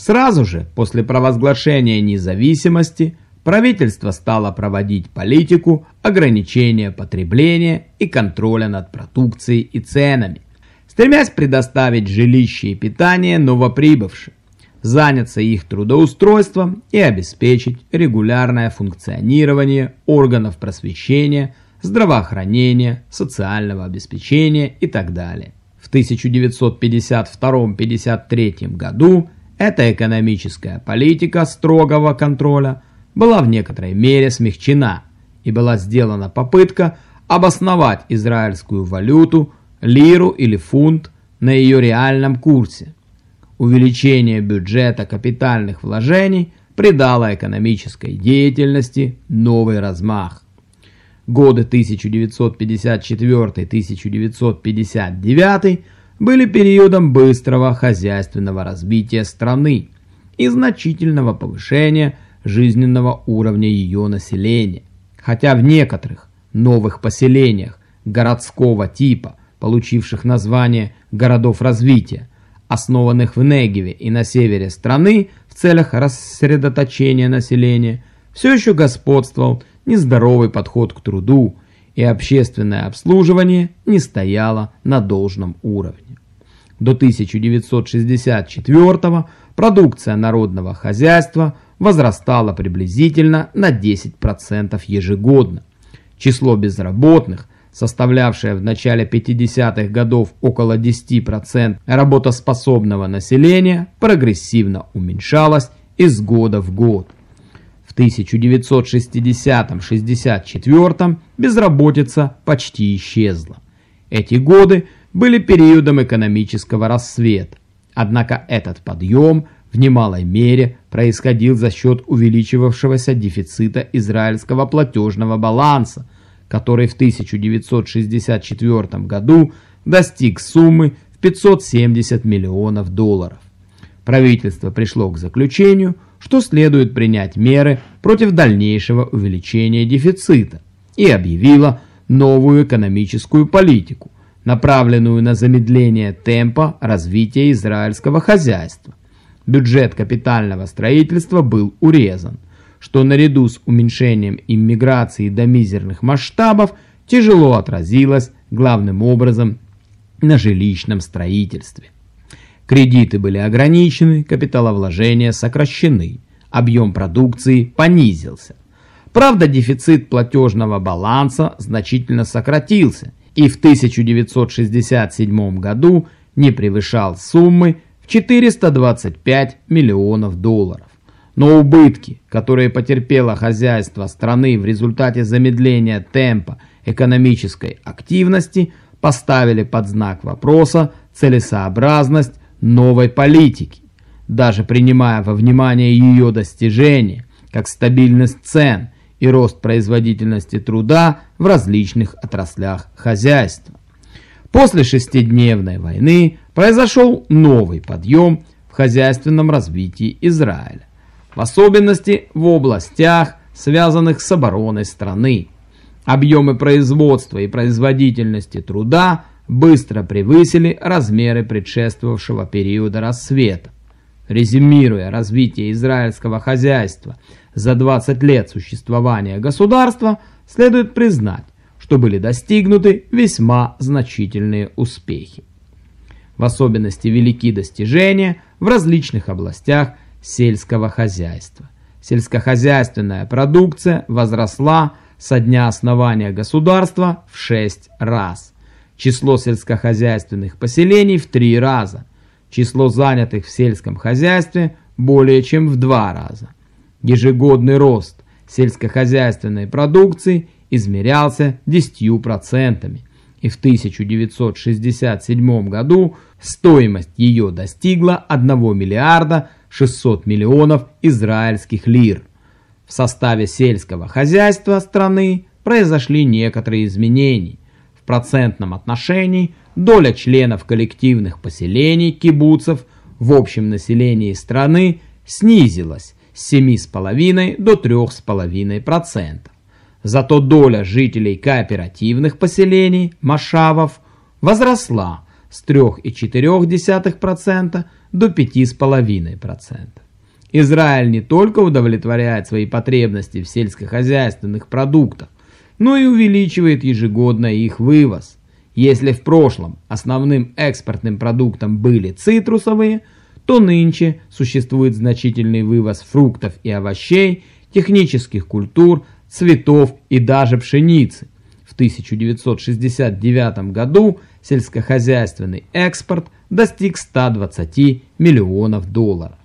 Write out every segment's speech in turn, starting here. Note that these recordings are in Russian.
Сразу же после провозглашения независимости правительство стало проводить политику ограничения потребления и контроля над продукцией и ценами, стремясь предоставить жилище и питание новоприбывшим, заняться их трудоустройством и обеспечить регулярное функционирование органов просвещения, здравоохранения, социального обеспечения и так далее. В 1952-53 году эта экономическая политика строгого контроля была в некоторой мере смягчена и была сделана попытка обосновать израильскую валюту, лиру или фунт на ее реальном курсе. Увеличение бюджета капитальных вложений придало экономической деятельности новый размах. Годы 1954-1959 были периодом быстрого хозяйственного развития страны и значительного повышения жизненного уровня ее населения. Хотя в некоторых новых поселениях городского типа, получивших название городов развития, основанных в Негеве и на севере страны в целях рассредоточения населения, все еще господствовал нездоровый подход к труду, и общественное обслуживание не стояло на должном уровне. До 1964 продукция народного хозяйства возрастала приблизительно на 10% ежегодно. Число безработных, составлявшее в начале 50-х годов около 10% работоспособного населения, прогрессивно уменьшалось из года в год. В 1960-64 безработица почти исчезла. Эти годы были периодом экономического рассвета. Однако этот подъем в немалой мере происходил за счет увеличивавшегося дефицита израильского платежного баланса, который в 1964 году достиг суммы в 570 миллионов долларов. Правительство пришло к заключению – что следует принять меры против дальнейшего увеличения дефицита и объявила новую экономическую политику, направленную на замедление темпа развития израильского хозяйства. Бюджет капитального строительства был урезан, что наряду с уменьшением иммиграции до мизерных масштабов тяжело отразилось главным образом на жилищном строительстве. Кредиты были ограничены, капиталовложения сокращены, объем продукции понизился. Правда, дефицит платежного баланса значительно сократился и в 1967 году не превышал суммы в 425 миллионов долларов. Но убытки, которые потерпело хозяйство страны в результате замедления темпа экономической активности, поставили под знак вопроса целесообразность новой политики, даже принимая во внимание ее достижения, как стабильность цен и рост производительности труда в различных отраслях хозяйства. После шестидневной войны произошел новый подъем в хозяйственном развитии Израиля, в особенности в областях, связанных с обороной страны. Объемы производства и производительности труда быстро превысили размеры предшествовавшего периода рассвета. Резюмируя развитие израильского хозяйства за 20 лет существования государства, следует признать, что были достигнуты весьма значительные успехи. В особенности велики достижения в различных областях сельского хозяйства. Сельскохозяйственная продукция возросла со дня основания государства в 6 раз число сельскохозяйственных поселений в три раза, число занятых в сельском хозяйстве более чем в два раза. Ежегодный рост сельскохозяйственной продукции измерялся 10%, и в 1967 году стоимость ее достигла 1 миллиарда 600 миллионов израильских лир. В составе сельского хозяйства страны произошли некоторые изменения процентном отношении доля членов коллективных поселений кибуцев в общем населении страны снизилась с 7,5 до 3,5%. Зато доля жителей кооперативных поселений, машавов, возросла с 3,4% до 5,5%. Израиль не только удовлетворяет свои потребности в сельскохозяйственных продуктах, но и увеличивает ежегодно их вывоз. Если в прошлом основным экспортным продуктом были цитрусовые, то нынче существует значительный вывоз фруктов и овощей, технических культур, цветов и даже пшеницы. В 1969 году сельскохозяйственный экспорт достиг 120 миллионов долларов.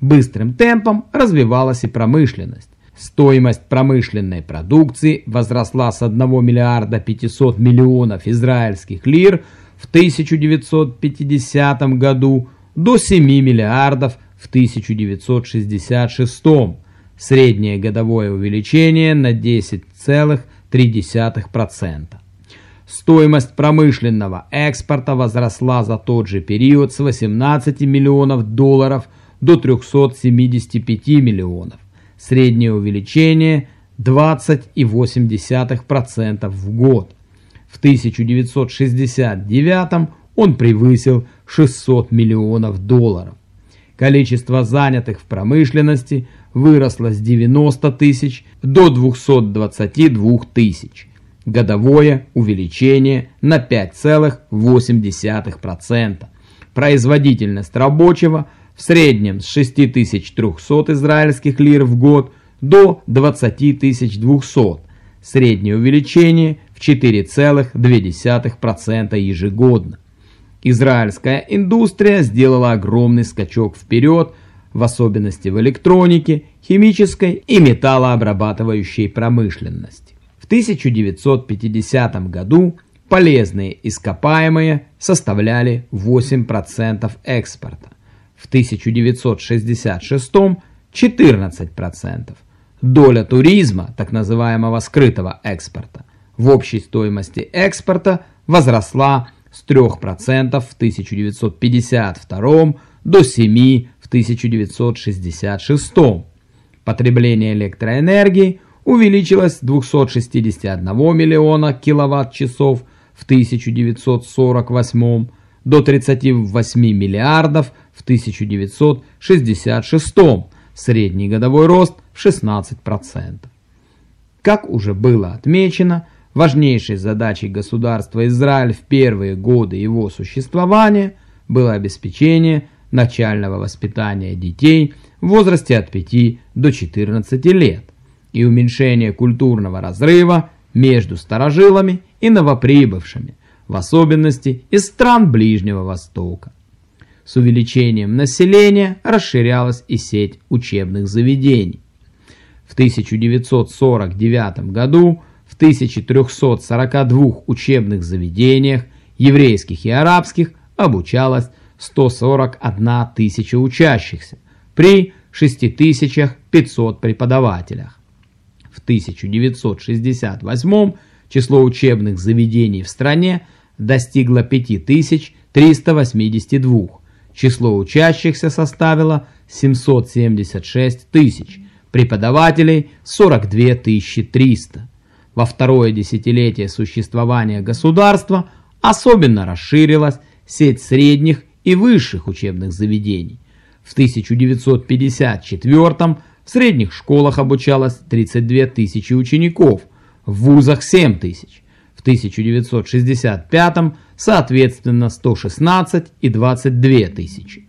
Быстрым темпом развивалась и промышленность. Стоимость промышленной продукции возросла с 1 миллиарда 500 миллионов израильских лир в 1950 году до 7 миллиардов в 1966 среднее годовое увеличение на 10,3%. Стоимость промышленного экспорта возросла за тот же период с 18 миллионов долларов до 375 миллионов. Среднее увеличение 20,8% в год. В 1969 он превысил 600 миллионов долларов. Количество занятых в промышленности выросло с 90 тысяч до 222 тысяч. Годовое увеличение на 5,8%. Производительность рабочего в среднем с 6300 израильских лир в год до 20200. Среднее увеличение в 4,2% ежегодно. Израильская индустрия сделала огромный скачок вперед – в особенности в электронике, химической и металлообрабатывающей промышленности. В 1950 году полезные ископаемые составляли 8% экспорта, в 1966 – 14%. Доля туризма, так называемого скрытого экспорта, в общей стоимости экспорта возросла с 3% в 1952 до 7% в 1966. Потребление электроэнергии увеличилось с 261 миллиона киловатт-часов в 1948 до 38 миллиардов 1966, средний годовой рост в 16%. Как уже было отмечено, важнейшей задачей государства Израиль в первые годы его существования было обеспечение начального воспитания детей в возрасте от 5 до 14 лет и уменьшение культурного разрыва между старожилами и новоприбывшими, в особенности из стран Ближнего Востока. С увеличением населения расширялась и сеть учебных заведений. В 1949 году в 1342 учебных заведениях, еврейских и арабских, обучалось 141 тысяча учащихся при 6500 преподавателях. В 1968 число учебных заведений в стране достигло 5382, число учащихся составило 776 тысяч, преподавателей 42 300. Во второе десятилетие существования государства особенно расширилась сеть средних и высших учебных заведений. В 1954 в средних школах обучалось 32 тысячи учеников, в вузах 7 тысяч. В 1965 соответственно 116 и 22 тысячи.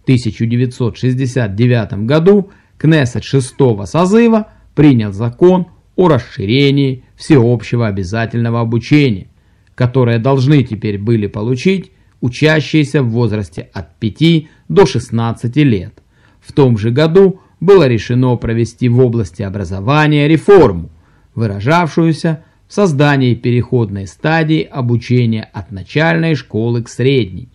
В 1969 году Кнессет шестого созыва принял закон о расширении всеобщего обязательного обучения, которое должны теперь были получить учащиеся в возрасте от 5 до 16 лет. В том же году было решено провести в области образования реформу, выражавшуюся в создании переходной стадии обучения от начальной школы к средней.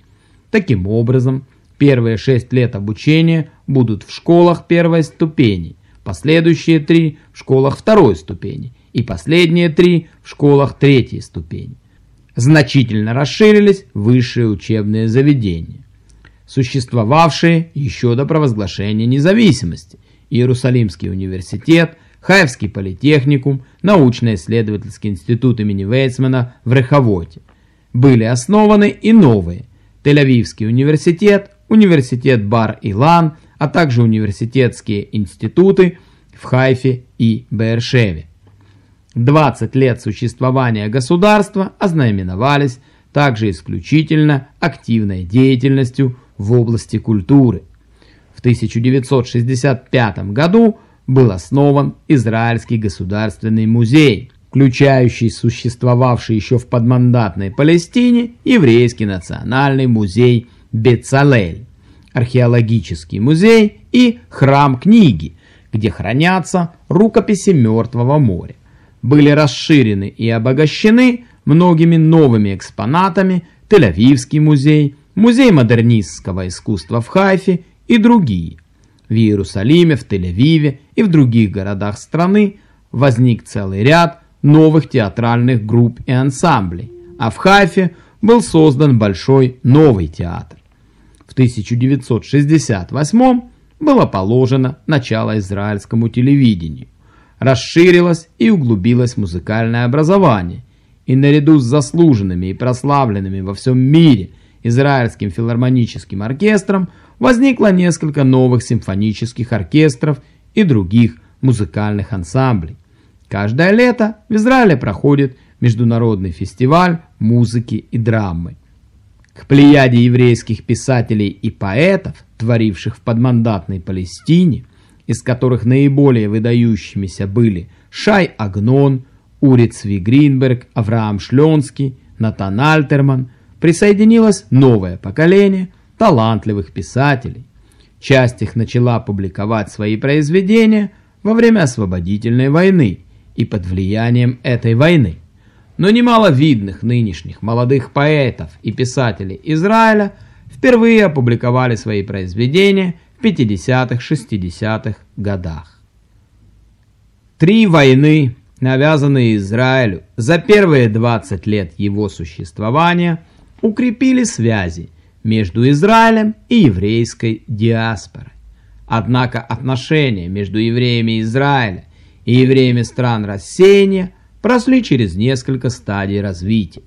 Таким образом, первые 6 лет обучения будут в школах первой ступени, последующие 3 в школах второй ступени и последние 3 в школах третьей ступени значительно расширились высшие учебные заведения, существовавшие еще до провозглашения независимости. Иерусалимский университет, Хаевский политехникум, научно-исследовательский институт имени Вейцмана в Реховоте. Были основаны и новые – Тель-Авивский университет, университет Бар-Илан, а также университетские институты в Хайфе и Бершеве. 20 лет существования государства ознаменовались также исключительно активной деятельностью в области культуры. В 1965 году был основан Израильский государственный музей, включающий существовавший еще в подмандатной Палестине еврейский национальный музей Бецалель, археологический музей и храм книги, где хранятся рукописи Мертвого моря. Были расширены и обогащены многими новыми экспонатами Тель-Авивский музей, музей модернистского искусства в Хайфе и другие. В Иерусалиме, в Тель-Авиве и в других городах страны возник целый ряд новых театральных групп и ансамблей, а в Хайфе был создан большой новый театр. В 1968 было положено начало израильскому телевидению. Расширилось и углубилось музыкальное образование, и наряду с заслуженными и прославленными во всем мире Израильским филармоническим оркестром возникло несколько новых симфонических оркестров и других музыкальных ансамблей. Каждое лето в Израиле проходит международный фестиваль музыки и драмы. К плеяде еврейских писателей и поэтов, творивших в подмандатной Палестине, из которых наиболее выдающимися были Шай Агнон, Ури Цви Гринберг, Авраам Шленский, Натан Альтерман, присоединилось новое поколение талантливых писателей. Часть их начала публиковать свои произведения во время освободительной войны и под влиянием этой войны. Но немало видных нынешних молодых поэтов и писателей Израиля впервые опубликовали свои произведения в 50-60-х годах. Три войны, навязанные Израилю за первые 20 лет его существования, укрепили связи между Израилем и еврейской диаспорой. Однако отношения между евреями Израиля и евреями стран рассеяния прошли через несколько стадий развития.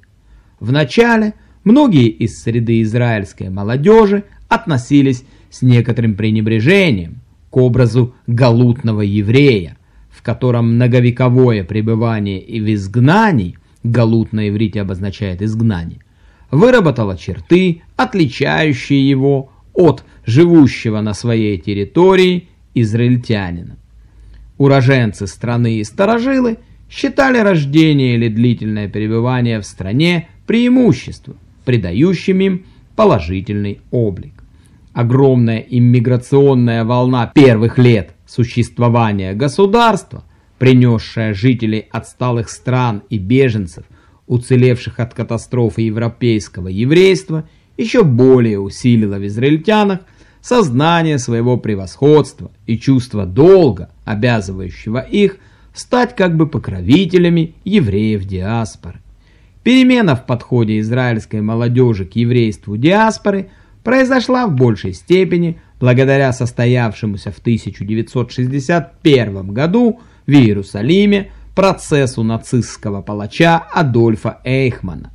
Вначале многие из среды израильской молодежи относились с некоторым пренебрежением к образу галутного еврея, в котором многовековое пребывание и в изгнании, галут на иврите обозначает изгнание, выработало черты, отличающие его от живущего на своей территории израильтянина. Уроженцы страны и старожилы считали рождение или длительное пребывание в стране преимуществом, придающим им положительный облик. Огромная иммиграционная волна первых лет существования государства, принесшая жителей отсталых стран и беженцев, уцелевших от катастрофы европейского еврейства, еще более усилила в израильтянах сознание своего превосходства и чувство долга, обязывающего их стать как бы покровителями евреев диаспоры. Перемена в подходе израильской молодежи к еврейству диаспоры произошла в большей степени благодаря состоявшемуся в 1961 году в Иерусалиме процессу нацистского палача Адольфа Эйхмана.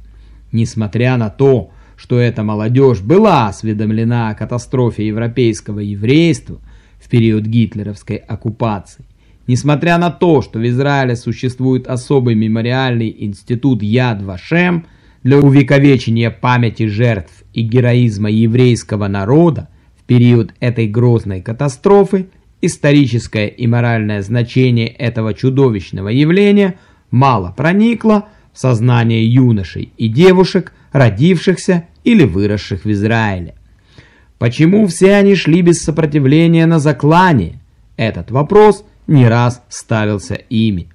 Несмотря на то, что эта молодежь была осведомлена о катастрофе европейского еврейства в период гитлеровской оккупации, Несмотря на то, что в Израиле существует особый мемориальный институт Яд Вашем для увековечения памяти жертв и героизма еврейского народа в период этой грозной катастрофы, историческое и моральное значение этого чудовищного явления мало проникло в сознание юношей и девушек, родившихся или выросших в Израиле. Почему все они шли без сопротивления на заклание? Этот вопрос – не раз ставился ими.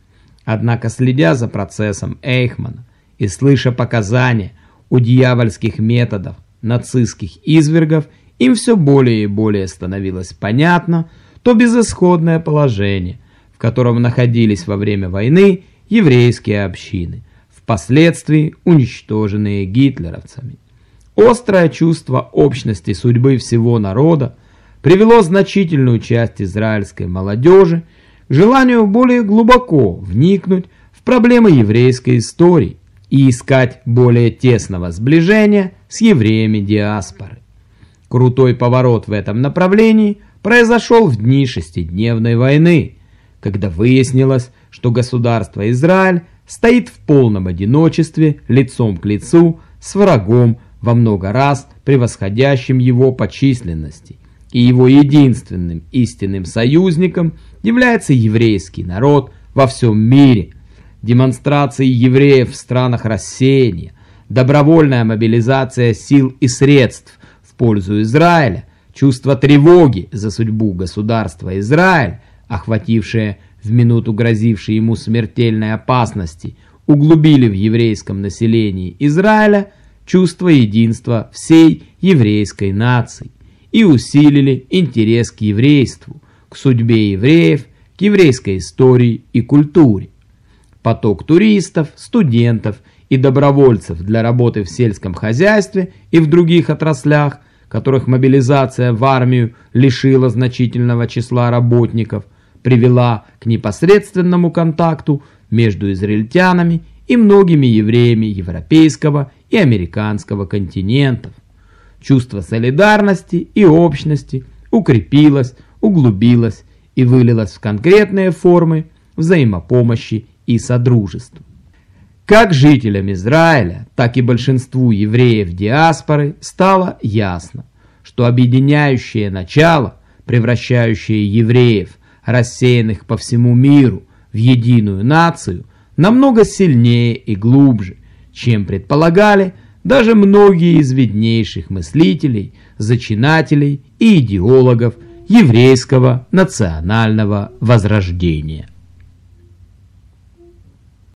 Однако, следя за процессом Эйхмана и слыша показания у дьявольских методов нацистских извергов, им все более и более становилось понятно то безысходное положение, в котором находились во время войны еврейские общины, впоследствии уничтоженные гитлеровцами. Острое чувство общности судьбы всего народа привело значительную часть израильской молодежи желанию более глубоко вникнуть в проблемы еврейской истории и искать более тесного сближения с евреями диаспоры. Крутой поворот в этом направлении произошел в дни шестидневной войны, когда выяснилось, что государство Израиль стоит в полном одиночестве лицом к лицу с врагом во много раз превосходящим его по численности, и его единственным истинным союзником является еврейский народ во всем мире. Демонстрации евреев в странах рассеяния, добровольная мобилизация сил и средств в пользу Израиля, чувство тревоги за судьбу государства Израиль, охватившее в минуту грозившей ему смертельной опасности, углубили в еврейском населении Израиля чувство единства всей еврейской нации и усилили интерес к еврейству, к судьбе евреев, к еврейской истории и культуре. Поток туристов, студентов и добровольцев для работы в сельском хозяйстве и в других отраслях, которых мобилизация в армию лишила значительного числа работников, привела к непосредственному контакту между израильтянами и многими евреями европейского и американского континентов. Чувство солидарности и общности укрепилось, углубилось и вылилось в конкретные формы взаимопомощи и содружества. Как жителям Израиля, так и большинству евреев диаспоры стало ясно, что объединяющее начало, превращающее евреев, рассеянных по всему миру, в единую нацию, намного сильнее и глубже, чем предполагали даже многие из виднейших мыслителей, зачинателей и идеологов еврейского национального возрождения.